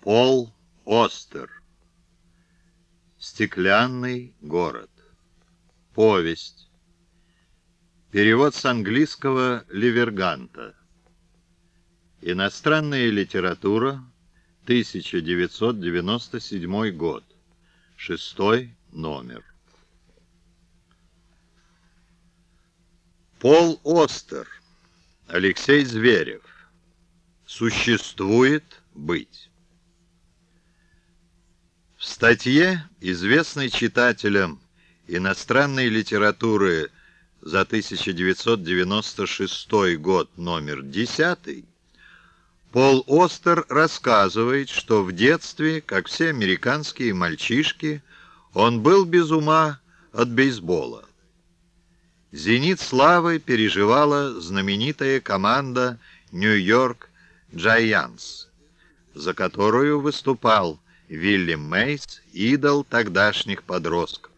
Пол Остер. Стеклянный город. Повесть. Перевод с английского Ливерганта. Иностранная литература. 1997 год. Шестой номер. Пол Остер. Алексей Зверев. Существует быть. В статье, известной читателям иностранной литературы за 1996 год номер 10, Пол Остер рассказывает, что в детстве, как все американские мальчишки, он был без ума от бейсбола. «Зенит славы» переживала знаменитая команда «Нью-Йорк Giants», за которую выступал Вильям Мейс, идол тогдашних подростков.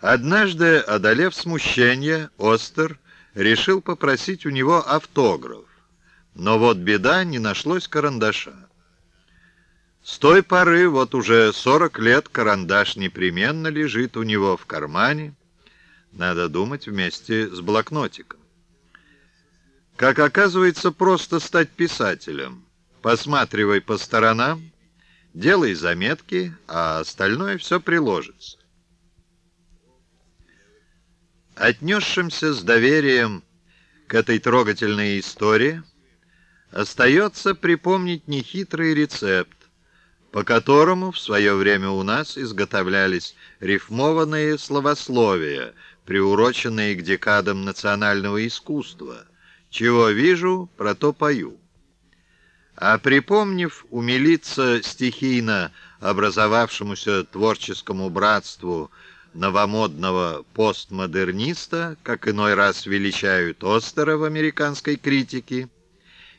Однажды, одолев смущение, Остер решил попросить у него автограф, но вот беда, не нашлось карандаша. С той поры, вот уже 40 лет, карандаш непременно лежит у него в кармане, надо думать вместе с блокнотиком. Как оказывается, просто стать писателем. Посматривай по сторонам, Делай заметки, а остальное все приложится. Отнесшимся с доверием к этой трогательной истории остается припомнить нехитрый рецепт, по которому в свое время у нас изготовлялись рифмованные словословия, приуроченные к декадам национального искусства. Чего вижу, про то пою. А припомнив умилиться стихийно образовавшемуся творческому братству новомодного постмодерниста, как иной раз величают Остера в американской критике,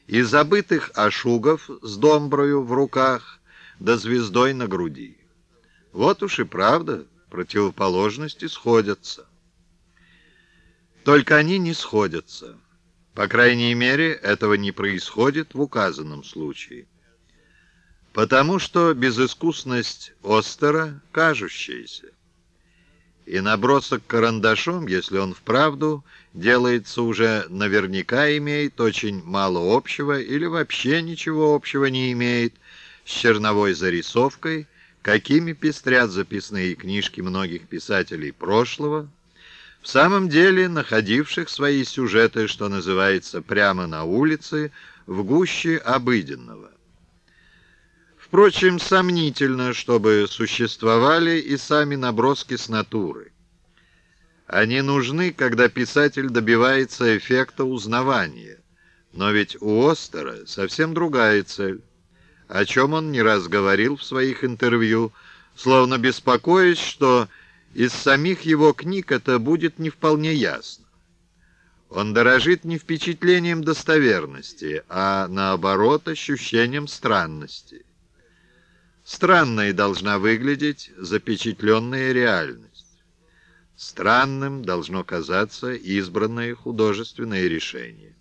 и забытых ашугов с домброю в руках да звездой на груди. Вот уж и правда, противоположности сходятся. Только они не сходятся. По крайней мере, этого не происходит в указанном случае. Потому что безыскусность Остера кажущаяся. И набросок карандашом, если он вправду делается уже наверняка имеет очень мало общего или вообще ничего общего не имеет с черновой зарисовкой, какими пестрят записные книжки многих писателей прошлого, в самом деле находивших свои сюжеты, что называется, прямо на улице, в гуще обыденного. Впрочем, сомнительно, чтобы существовали и сами наброски с натуры. Они нужны, когда писатель добивается эффекта узнавания. Но ведь у Остера совсем другая цель, о чем он не раз говорил в своих интервью, словно беспокоясь, что из самих его книг это будет не вполне ясно. Он дорожит не впечатлением достоверности, а наоборот ощущением странности. Странной должна выглядеть запечатленная реальность. Странным должно казаться избранное художественное решение.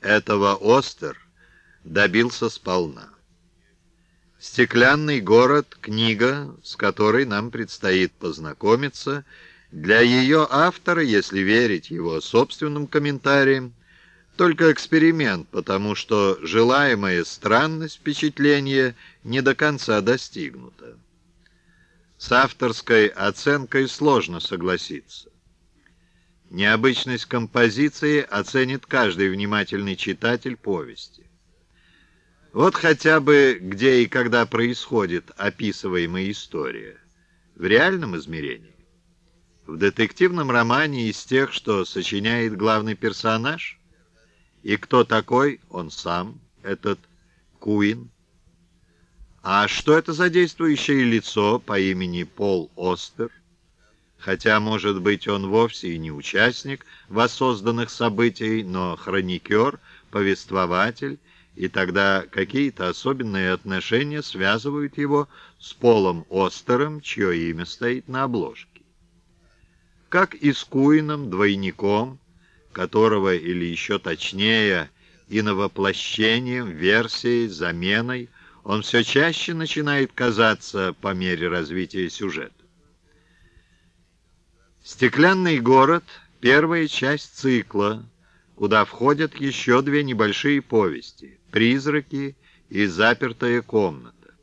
Этого Остер добился сполна. «Стеклянный город» — книга, с которой нам предстоит познакомиться. Для ее автора, если верить его собственным комментариям, только эксперимент, потому что желаемая странность впечатления не до конца достигнута. С авторской оценкой сложно согласиться. Необычность композиции оценит каждый внимательный читатель повести. Вот хотя бы где и когда происходит описываемая история. В реальном измерении. В детективном романе из тех, что сочиняет главный персонаж. И кто такой? Он сам, этот Куин. А что это за действующее лицо по имени Пол Остер? Хотя, может быть, он вовсе и не участник воссозданных событий, но хроникер, повествователь, и тогда какие-то особенные отношения связывают его с Полом Остером, чье имя стоит на обложке. Как и с Куином, двойником, которого, или еще точнее, и навоплощением, версией, заменой он все чаще начинает казаться по мере развития сюжета. «Стеклянный город» — первая часть цикла, куда входят еще две небольшие повести «Призраки» и «Запертая комната».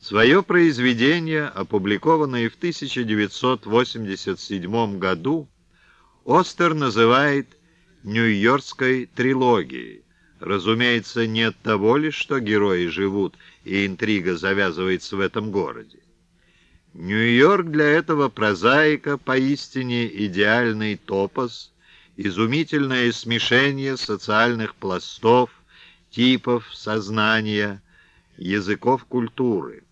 Свое произведение, опубликованное в 1987 году, Остер называет «Нью-Йоркской трилогией». Разумеется, не от того лишь, что герои живут, и интрига завязывается в этом городе. Нью-Йорк для этого прозаика поистине идеальный топос, изумительное смешение социальных пластов, типов сознания, языков культуры.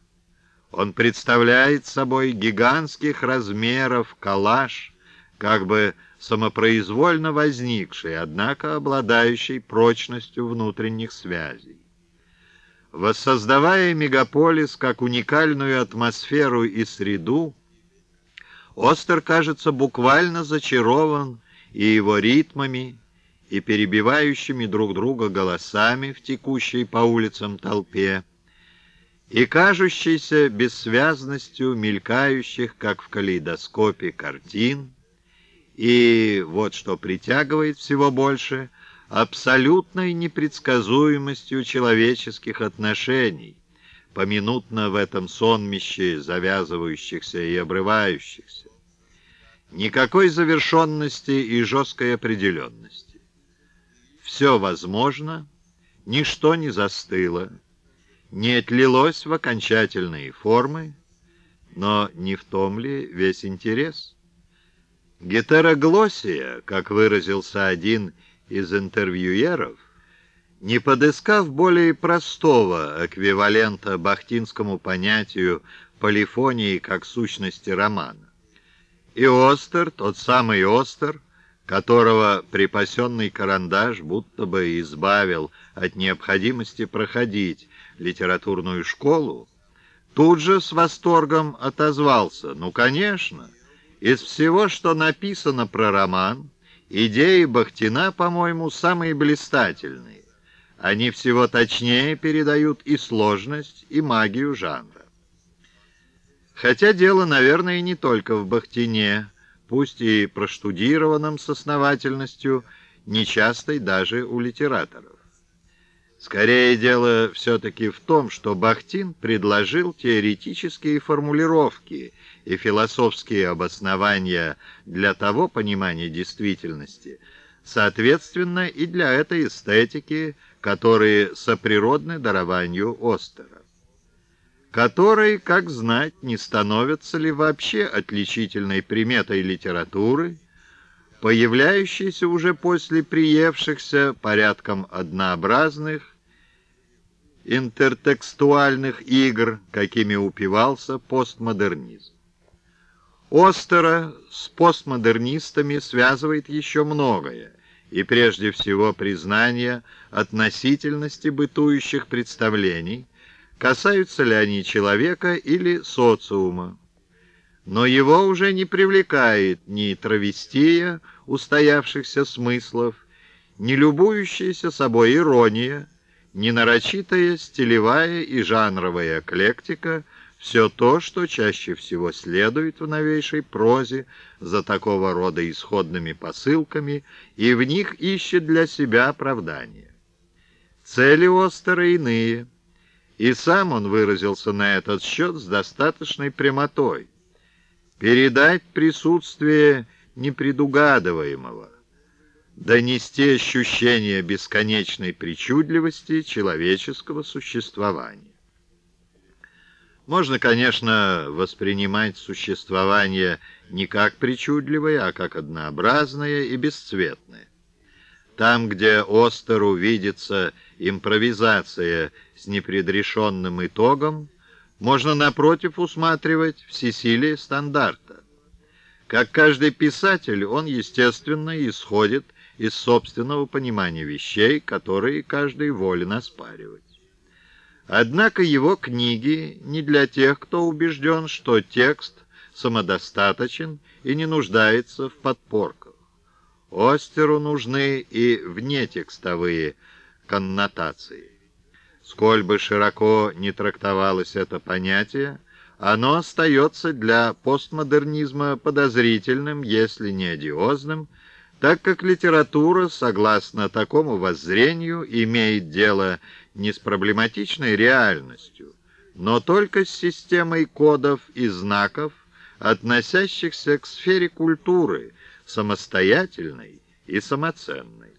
Он представляет собой гигантских размеров коллаж, как бы самопроизвольно возникший, однако обладающий прочностью внутренних связей. Воссоздавая мегаполис как уникальную атмосферу и среду, Остер, кажется, буквально зачарован и его ритмами, и перебивающими друг друга голосами в текущей по улицам толпе, и кажущейся бессвязностью мелькающих, как в калейдоскопе, картин, и, вот что притягивает всего больше, абсолютной непредсказуемостью человеческих отношений, поминутно в этом сонмище завязывающихся и обрывающихся. Никакой завершенности и жесткой определенности. Все возможно, ничто не застыло, не отлилось в окончательные формы, но не в том ли весь интерес? Гетероглоссия, как выразился один из интервьюеров, не подыскав более простого эквивалента бахтинскому понятию полифонии как сущности романа. И Остер, тот самый Остер, которого припасенный карандаш будто бы избавил от необходимости проходить литературную школу, тут же с восторгом отозвался. Ну, конечно, из всего, что написано про роман, идеи Бахтина, по-моему, самые блистательные. Они всего точнее передают и сложность, и магию жанра. Хотя дело, наверное, не только в Бахтине, пусть и проштудированном с основательностью, нечастой даже у литераторов. Скорее дело все-таки в том, что Бахтин предложил теоретические формулировки и философские обоснования для того понимания действительности, соответственно и для этой эстетики, которые соприродны дарованию Остера которые, как знать, не становятся ли вообще отличительной приметой литературы, появляющейся уже после приевшихся порядком однообразных интертекстуальных игр, какими упивался постмодернизм. Остера с постмодернистами связывает еще многое, и прежде всего признание относительности бытующих представлений, касаются ли они человека или социума. Но его уже не привлекает ни травестия устоявшихся смыслов, ни любующаяся собой ирония, ни нарочитая стилевая и жанровая эклектика, все то, что чаще всего следует в новейшей прозе за такого рода исходными посылками и в них ищет для себя оправдание. Цели Остера иные, и сам он выразился на этот счет с достаточной прямотой. Передать присутствие непредугадываемого, донести ощущение бесконечной причудливости человеческого существования. Можно, конечно, воспринимать существование не как причудливое, а как однообразное и бесцветное. Там, где Остеру видится импровизация с непредрешенным итогом, можно, напротив, усматривать всесилие стандарта. Как каждый писатель, он, естественно, исходит из собственного понимания вещей, которые каждый волен оспаривать. Однако его книги не для тех, кто убежден, что текст самодостаточен и не нуждается в подпорках. Остеру нужны и внетекстовые коннотации. Сколь бы широко не трактовалось это понятие, оно остается для постмодернизма подозрительным, если не одиозным, так как литература, согласно такому воззрению, имеет дело не с проблематичной реальностью, но только с системой кодов и знаков, относящихся к сфере культуры, самостоятельной и самоценной.